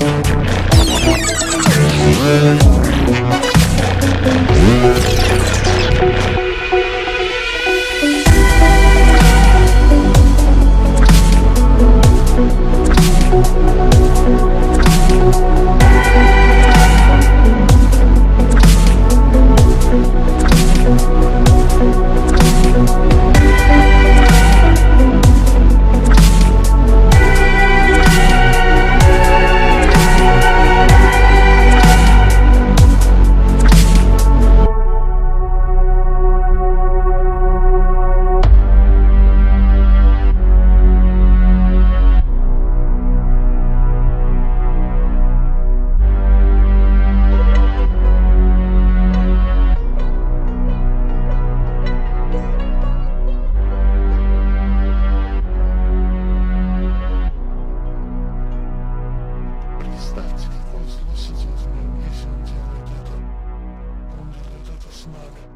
Musik Bismarck.